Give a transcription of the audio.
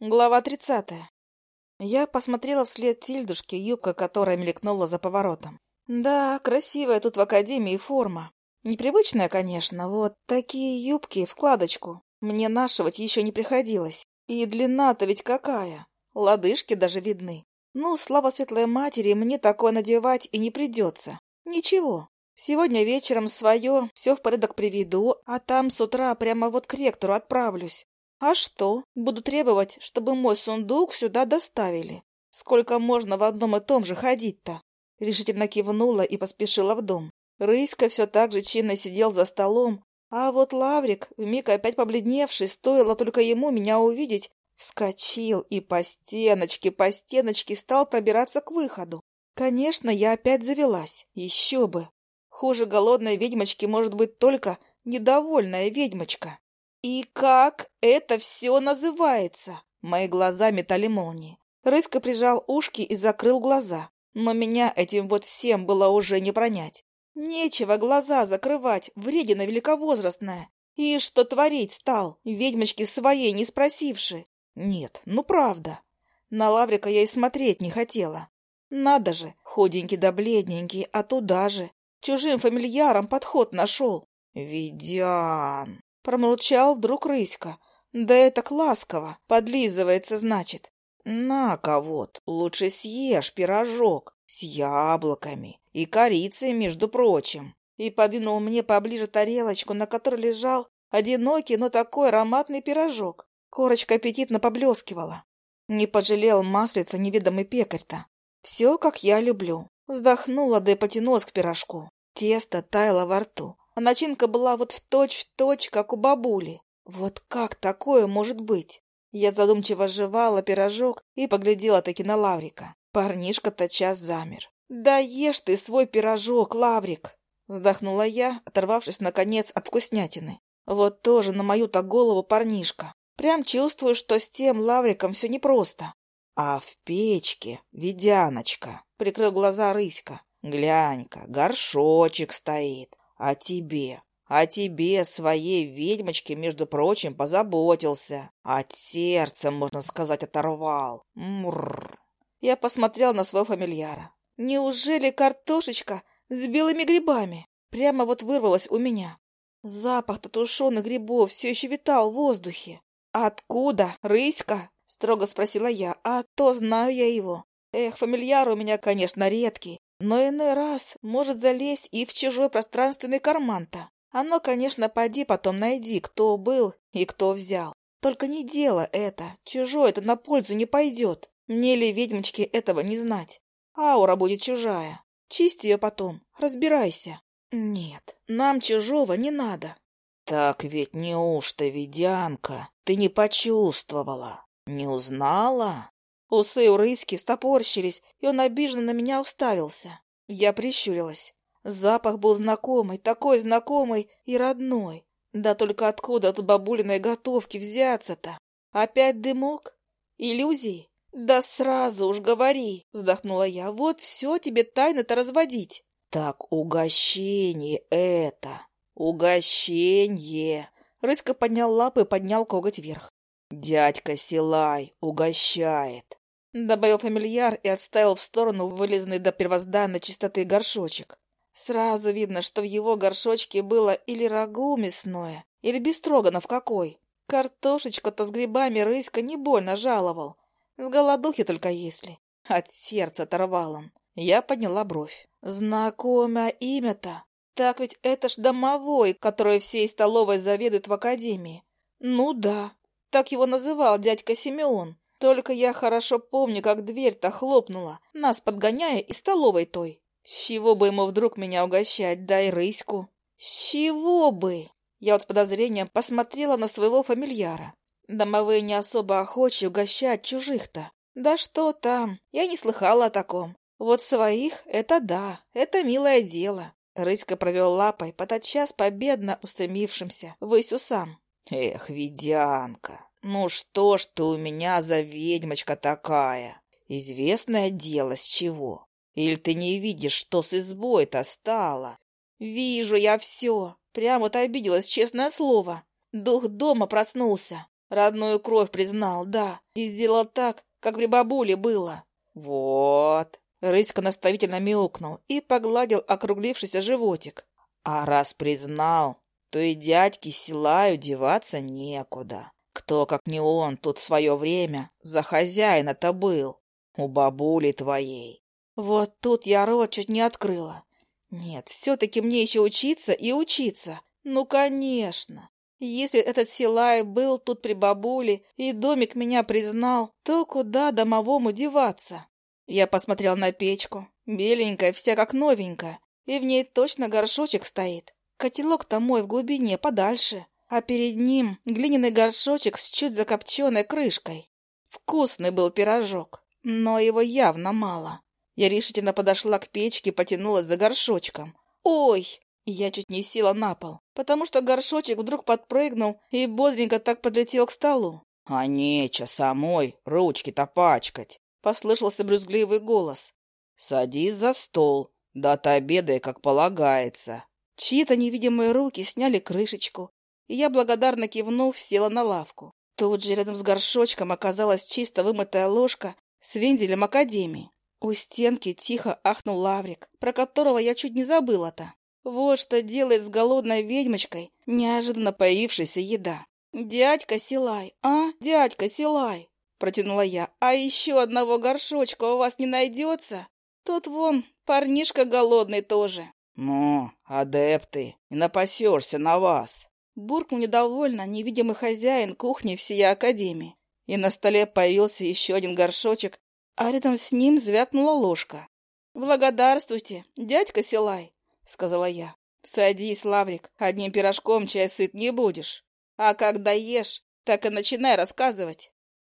Глава 30. Я посмотрела вслед Тильдушке, юбка которая мелькнула за поворотом. Да, красивая тут в академии форма. Непривычная, конечно, вот такие юбки в складочку. Мне нашивать еще не приходилось. И длина-то ведь какая. Лодыжки даже видны. Ну, слава светлой матери, мне такое надевать и не придется. Ничего. Сегодня вечером свое все в порядок приведу, а там с утра прямо вот к ректору отправлюсь. А что? Буду требовать, чтобы мой сундук сюда доставили. Сколько можно в одном и том же ходить-то? Решительно кивнула и поспешила в дом. Рыська все так же чинно сидел за столом, а вот Лаврик, вмиг опять побледневший, стоило только ему меня увидеть, вскочил и по стеночке, по стеночке стал пробираться к выходу. Конечно, я опять завелась, еще бы. Хуже голодной ведьмочки может быть только недовольная ведьмочка. «И как это все называется?» Мои глаза метали молнии. Рыска прижал ушки и закрыл глаза. Но меня этим вот всем было уже не пронять. Нечего глаза закрывать, вредина великовозрастная. И что творить стал, ведьмочки своей не спросивши. Нет, ну правда. На Лаврика я и смотреть не хотела. Надо же, худенький да бледненький, а туда же. Чужим фамильяром подход нашел. «Ведян!» Промолчал вдруг Рыська. Да это ласково, подлизывается, значит. На, ковод, лучше съешь пирожок с яблоками и корицей, между прочим. И подвинул мне поближе тарелочку, на которой лежал одинокий, но такой ароматный пирожок. Корочка аппетитно поблескивала. Не пожалел маслица неведомый пекарь-то. Все, как я люблю. Вздохнула, да и потянулась к пирожку. Тесто таяло во рту а начинка была вот в точь-в точь, как у бабули. Вот как такое может быть? Я задумчиво жевала пирожок и поглядела таки на Лаврика. Парнишка то час замер. «Да ешь ты свой пирожок, Лаврик!» Вздохнула я, оторвавшись, наконец, от вкуснятины. Вот тоже на мою-то голову парнишка. Прям чувствую, что с тем Лавриком все непросто. А в печке ведяночка, прикрыл глаза Рыська. Глянь-ка, горшочек стоит, а тебе, о тебе, своей ведьмочке, между прочим, позаботился. От сердца, можно сказать, оторвал. Мурр. Я посмотрел на своего фамильяра. Неужели картошечка с белыми грибами? Прямо вот вырвалась у меня. Запах-то грибов все еще витал в воздухе. «Откуда, рыська?» — строго спросила я. «А то знаю я его. Эх, фамильяр у меня, конечно, редкий. Но иной раз может залезть и в чужой пространственный карман-то. Оно, конечно, поди потом найди, кто был и кто взял. Только не дело это. Чужое это на пользу не пойдет. Мне ли, ведьмочке, этого не знать? Аура будет чужая. Чисти ее потом. Разбирайся. Нет, нам чужого не надо. Так ведь неужто, ведянка, ты не почувствовала? Не узнала? Усы у рыськи встопорщились, и он обиженно на меня уставился. Я прищурилась. Запах был знакомый, такой знакомый и родной. Да только откуда тут бабулиной готовки взяться-то? Опять дымок? Иллюзии? Да сразу уж говори, вздохнула я. Вот все тебе тайно-то разводить. Так угощение это, угощение. Рыска поднял лапы и поднял коготь вверх. «Дядька Силай угощает», — добавил фамильяр и отставил в сторону вылезанный до первозданной чистоты горшочек. Сразу видно, что в его горшочке было или рагу мясное, или бестроганов какой. Картошечка-то с грибами рыська не больно жаловал. С голодухи только если. От сердца оторвал он. Я подняла бровь. «Знакомое имя-то? Так ведь это ж домовой, который всей столовой заведует в академии. Ну да, так его называл дядька Симеон. Только я хорошо помню, как дверь-то хлопнула, нас подгоняя из столовой той. С чего бы ему вдруг меня угощать, дай рыську? С чего бы? Я вот с подозрением посмотрела на своего фамильяра. Домовые не особо охочи угощать чужих-то. Да что там, я не слыхала о таком. Вот своих — это да, это милое дело. Рыська провел лапой, пототчас победно устремившимся, высь усам. Эх, ведянка, ну что ж ты у меня за ведьмочка такая? Известное дело с чего? Или ты не видишь, что с избой-то стало? Вижу я все. Прямо вот обиделась, честное слово. Дух дома проснулся. Родную кровь признал, да. И сделал так, как при бабуле было. Вот. Рыська наставительно мяукнул и погладил округлившийся животик. А раз признал, что и дядьки Силаю деваться некуда. Кто, как не он, тут в свое время за хозяина-то был, у бабули твоей. Вот тут я рот чуть не открыла. Нет, все-таки мне еще учиться и учиться. Ну, конечно. Если этот Силай был тут при бабуле и домик меня признал, то куда домовому деваться? Я посмотрел на печку. Беленькая, вся как новенькая. И в ней точно горшочек стоит. Котелок-то мой в глубине, подальше, а перед ним глиняный горшочек с чуть закопченной крышкой. Вкусный был пирожок, но его явно мало. Я решительно подошла к печке, потянулась за горшочком. «Ой!» Я чуть не села на пол, потому что горшочек вдруг подпрыгнул и бодренько так подлетел к столу. «А нече самой ручки-то пачкать!» — послышался брюзгливый голос. «Садись за стол, дата обеда, как полагается». Чьи-то невидимые руки сняли крышечку, и я, благодарно кивнув, села на лавку. Тут же рядом с горшочком оказалась чисто вымытая ложка с вензелем Академии. У стенки тихо ахнул лаврик, про которого я чуть не забыла-то. Вот что делает с голодной ведьмочкой неожиданно появившаяся еда. «Дядька Силай, а? Дядька Силай!» — протянула я. «А еще одного горшочка у вас не найдется? Тут вон парнишка голодный тоже». «Ну, адепты, не напасешься на вас!» Буркнул недовольно невидимый хозяин кухни всей Академии. И на столе появился еще один горшочек, а рядом с ним звякнула ложка. «Благодарствуйте, дядька Силай!» — сказала я. «Садись, Лаврик, одним пирожком чай сыт не будешь. А когда ешь, так и начинай рассказывать».